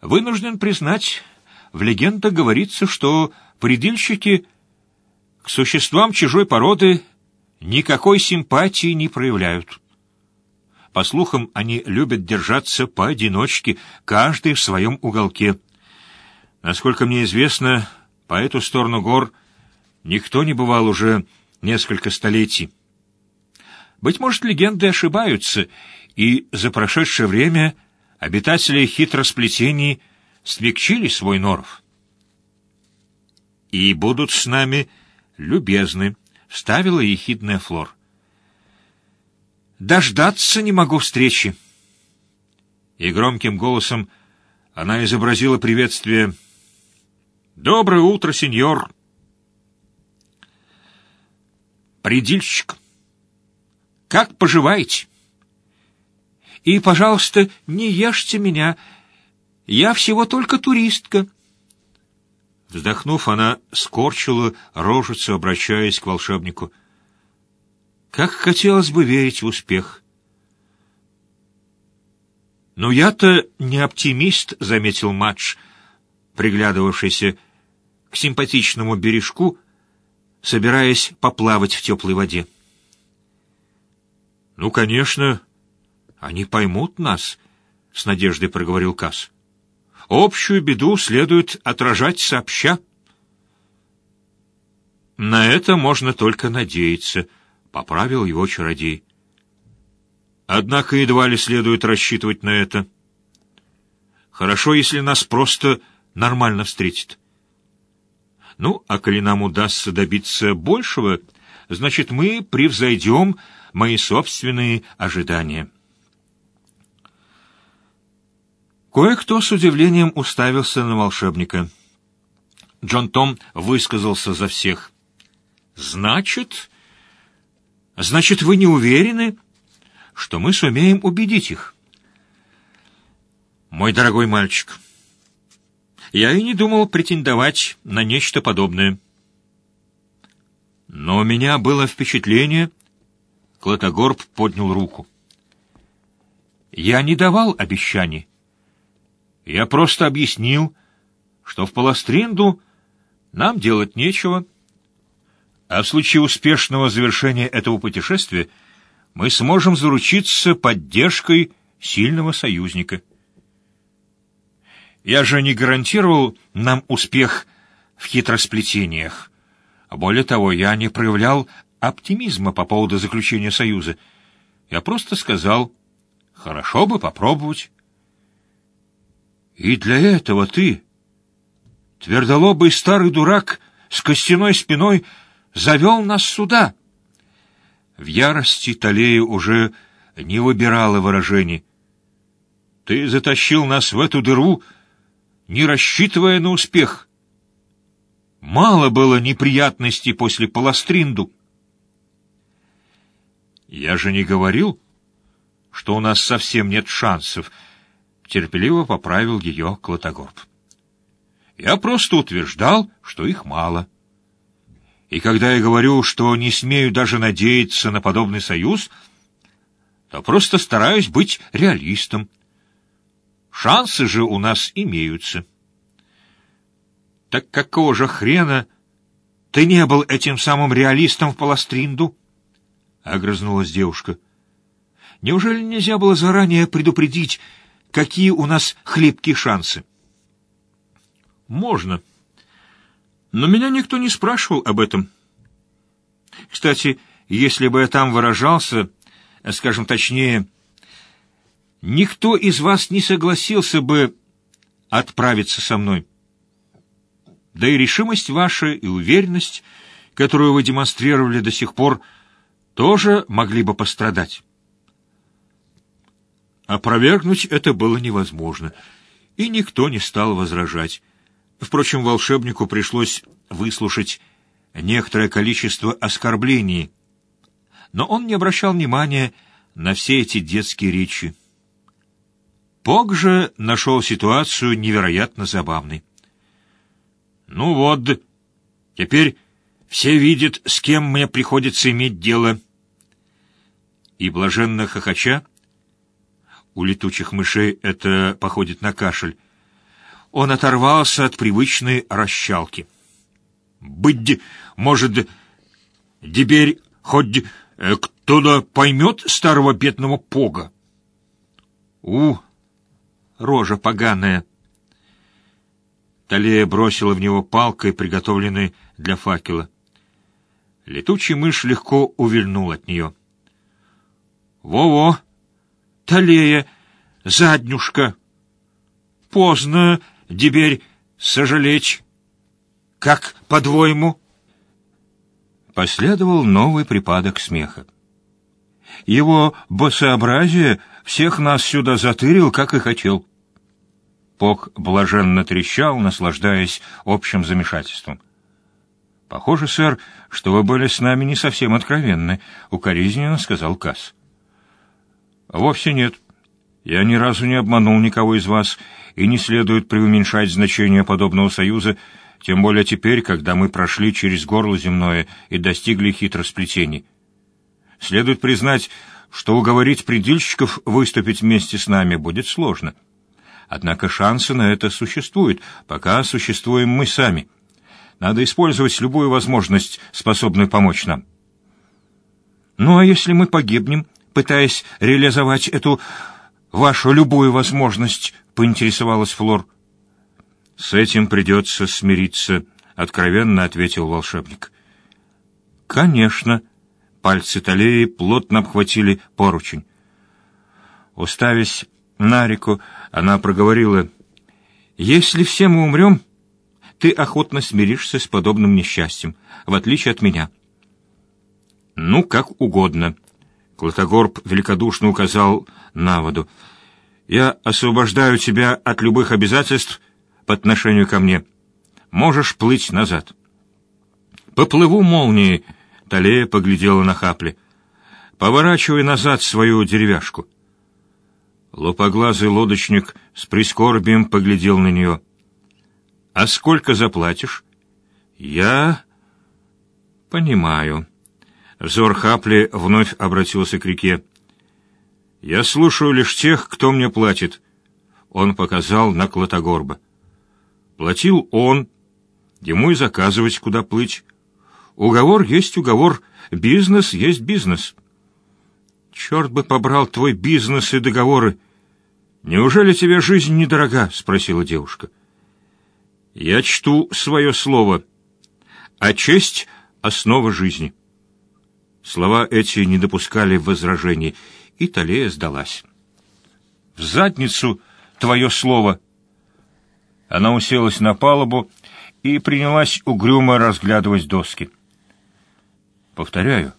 Вынужден признать, в легендах говорится, что предельщики к существам чужой породы никакой симпатии не проявляют. По слухам, они любят держаться поодиночке, каждый в своем уголке. Насколько мне известно, по эту сторону гор никто не бывал уже несколько столетий. Быть может, легенды ошибаются, и за прошедшее время обитатели хитросплетений смягчили свой норов. «И будут с нами любезны», — вставила ехидная Флор. «Дождаться не могу встречи». И громким голосом она изобразила приветствие «Доброе утро, сеньор!» «Предильщик, как поживаете?» «И, пожалуйста, не ешьте меня, я всего только туристка». Вздохнув, она скорчила рожицу, обращаясь к волшебнику. «Как хотелось бы верить в успех!» «Но я-то не оптимист», — заметил Мадж, приглядывавшийся к симпатичному бережку, собираясь поплавать в теплой воде. «Ну, конечно, они поймут нас», — с надеждой проговорил Касс. Общую беду следует отражать сообща. На это можно только надеяться, — поправил его чародей. Однако едва ли следует рассчитывать на это. Хорошо, если нас просто нормально встретит. Ну, а коли нам удастся добиться большего, значит, мы превзойдем мои собственные ожидания. Кое-кто с удивлением уставился на волшебника. Джон Том высказался за всех. «Значит... Значит, вы не уверены, что мы сумеем убедить их?» «Мой дорогой мальчик, я и не думал претендовать на нечто подобное. Но у меня было впечатление...» Клотогорб поднял руку. «Я не давал обещаний». Я просто объяснил, что в Паластринду нам делать нечего, а в случае успешного завершения этого путешествия мы сможем заручиться поддержкой сильного союзника. Я же не гарантировал нам успех в хитросплетениях. Более того, я не проявлял оптимизма по поводу заключения союза. Я просто сказал, хорошо бы попробовать. И для этого ты, твердолобый старый дурак с костяной спиной, завел нас сюда. В ярости Талея уже не выбирала выражений. Ты затащил нас в эту дыру, не рассчитывая на успех. Мало было неприятностей после Паластринду. Я же не говорил, что у нас совсем нет шансов — терпеливо поправил ее Клотогорб. Я просто утверждал, что их мало. И когда я говорю, что не смею даже надеяться на подобный союз, то просто стараюсь быть реалистом. Шансы же у нас имеются. Так какого же хрена ты не был этим самым реалистом в Паластринду? — огрызнулась девушка. — Неужели нельзя было заранее предупредить, какие у нас хлипкие шансы. Можно. Но меня никто не спрашивал об этом. Кстати, если бы я там выражался, скажем точнее, никто из вас не согласился бы отправиться со мной. Да и решимость ваша, и уверенность, которую вы демонстрировали до сих пор, тоже могли бы пострадать. Опровергнуть это было невозможно, и никто не стал возражать. Впрочем, волшебнику пришлось выслушать некоторое количество оскорблений, но он не обращал внимания на все эти детские речи. Пог же нашел ситуацию невероятно забавной. «Ну вот, теперь все видят, с кем мне приходится иметь дело». И блаженно хохоча у летучих мышей это походит на кашель, Он оторвался от привычной расщалки. «Быть, может, теперь хоть э, кто-то поймет старого бедного пога?» «У, рожа поганая!» Талия бросила в него палкой, приготовленной для факела. Летучий мышь легко увильнул от нее. «Во-во! Талея! Заднюшка! Поздно теперь сожалеть! Как, по-двоему?» Последовал новый припадок смеха. Его босообразие всех нас сюда затырил, как и хотел. Пок блаженно трещал, наслаждаясь общим замешательством. «Похоже, сэр, что вы были с нами не совсем откровенны», — укоризненно сказал Касс. «Вовсе нет. Я ни разу не обманул никого из вас, и не следует преуменьшать значение подобного союза, тем более теперь, когда мы прошли через горло земное и достигли хитросплетений. Следует признать, что уговорить предельщиков выступить вместе с нами будет сложно. Однако шансы на это существуют, пока существуем мы сами». Надо использовать любую возможность, способную помочь нам. Ну а если мы погибнем, пытаясь реализовать эту вашу любую возможность, поинтересовалась Флор. С этим придется смириться, откровенно ответил волшебник. Конечно. Пальцы Талеи плотно обхватили поручень. Уставясь на реку, она проговорила, «Если все мы умрем, ты охотно смиришься с подобным несчастьем, в отличие от меня. Ну, как угодно. Клотогорб великодушно указал на воду. Я освобождаю тебя от любых обязательств по отношению ко мне. Можешь плыть назад. Поплыву молнией, Талея поглядела на Хапли. Поворачивай назад свою деревяшку. Лопоглазый лодочник с прискорбием поглядел на нее. «А сколько заплатишь?» «Я...» «Понимаю». Взор Хапли вновь обратился к реке. «Я слушаю лишь тех, кто мне платит». Он показал на Клотогорба. Платил он, ему и заказывать, куда плыть. Уговор есть уговор, бизнес есть бизнес. Черт бы побрал твой бизнес и договоры. Неужели тебе жизнь недорога? — спросила девушка. Я чту свое слово, а честь — основа жизни. Слова эти не допускали возражений, и Талея сдалась. «В задницу твое слово!» Она уселась на палубу и принялась угрюмо разглядывать доски. «Повторяю,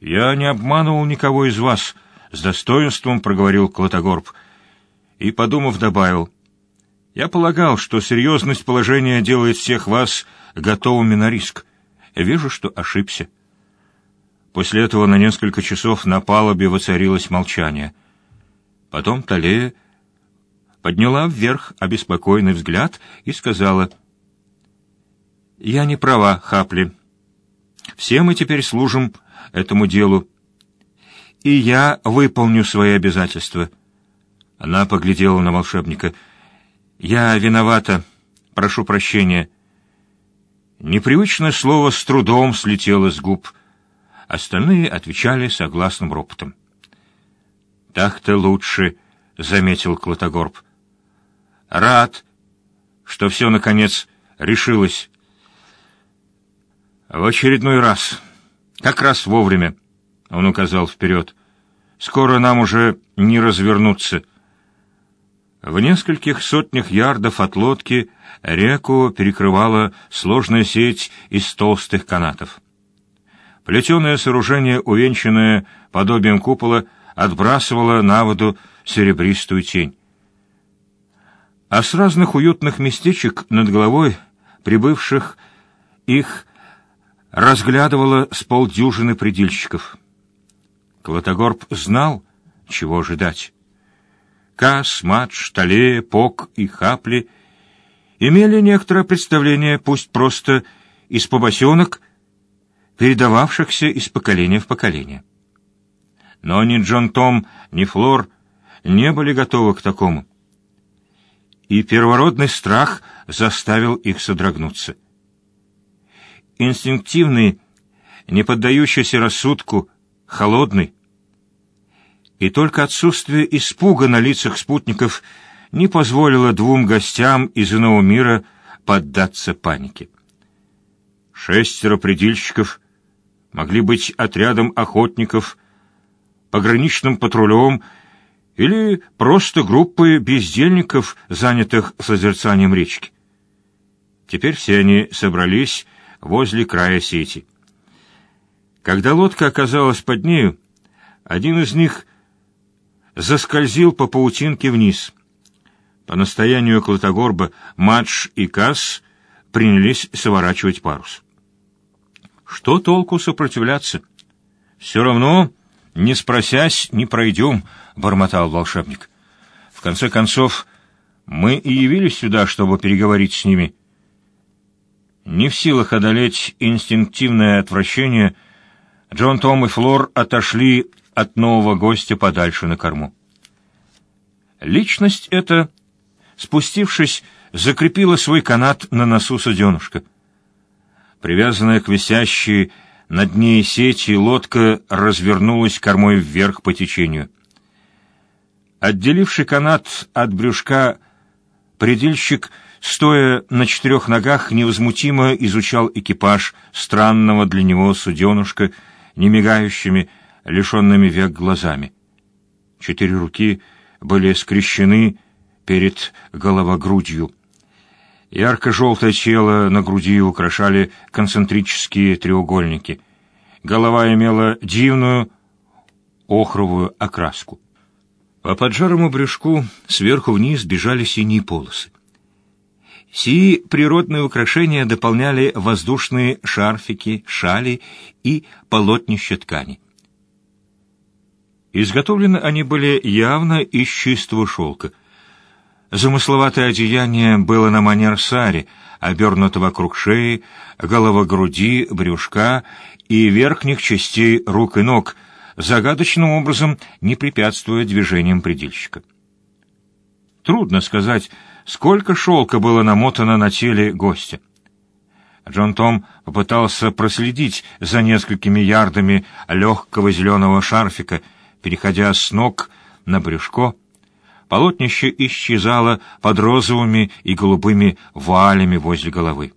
я не обманывал никого из вас», — с достоинством проговорил Клотогорб и, подумав, добавил — я полагал, что серьезность положения делает всех вас готовыми на риск. Вижу, что ошибся. После этого на несколько часов на палубе воцарилось молчание. Потом Талея подняла вверх обеспокоенный взгляд и сказала, «Я не права, Хапли. Все мы теперь служим этому делу, и я выполню свои обязательства». Она поглядела на волшебника — «Я виновата. Прошу прощения». Непривычное слово с трудом слетело с губ. Остальные отвечали согласным ропотом. «Так-то лучше», — заметил Клотогорб. «Рад, что все, наконец, решилось. В очередной раз, как раз вовремя», — он указал вперед. «Скоро нам уже не развернуться». В нескольких сотнях ярдов от лодки реку перекрывала сложная сеть из толстых канатов. Плетеное сооружение, увенчанное подобием купола, отбрасывало на воду серебристую тень. А с разных уютных местечек над головой прибывших их разглядывало с полдюжины предельщиков. Клотогорб знал, чего ожидать. Кас, Мадж, Талея, Пок и Хапли имели некоторое представление, пусть просто из побосенок, передававшихся из поколения в поколение. Но ни Джон Том, ни Флор не были готовы к такому. и первородный страх заставил их содрогнуться. Инстинктивный, не поддающийся рассудку, холодный, и только отсутствие испуга на лицах спутников не позволило двум гостям из иного мира поддаться панике. Шестеро предельщиков могли быть отрядом охотников, пограничным патрулем или просто группой бездельников, занятых созерцанием речки. Теперь все они собрались возле края сети. Когда лодка оказалась под нею, один из них заскользил по паутинке вниз. По настоянию Клотогорба Мадж и Касс принялись сворачивать парус. Что толку сопротивляться? Все равно, не спросясь, не пройдем, — бормотал волшебник. В конце концов, мы и явились сюда, чтобы переговорить с ними. Не в силах одолеть инстинктивное отвращение, Джон Том и Флор отошли от нового гостя подальше на корму. Личность эта, спустившись, закрепила свой канат на носу суденушка. Привязанная к висящей над ней сети, лодка развернулась кормой вверх по течению. Отделивший канат от брюшка, предельщик, стоя на четырех ногах, невозмутимо изучал экипаж странного для него суденушка, не мигающими, лишенными век глазами. Четыре руки были скрещены перед головогрудью. Ярко-желтое тело на груди украшали концентрические треугольники. Голова имела дивную охровую окраску. По поджарому брюшку сверху вниз бежали синие полосы. Сии природные украшения дополняли воздушные шарфики, шали и полотнища ткани. Изготовлены они были явно из чистого шелка — Замысловатое одеяние было на манер сари, обернуто вокруг шеи, голова груди, брюшка и верхних частей рук и ног, загадочным образом не препятствуя движениям предельщика. Трудно сказать, сколько шелка было намотано на теле гостя. Джон Том попытался проследить за несколькими ярдами легкого зеленого шарфика, переходя с ног на брюшко, Полотнище исчезало под розовыми и голубыми вуалями возле головы.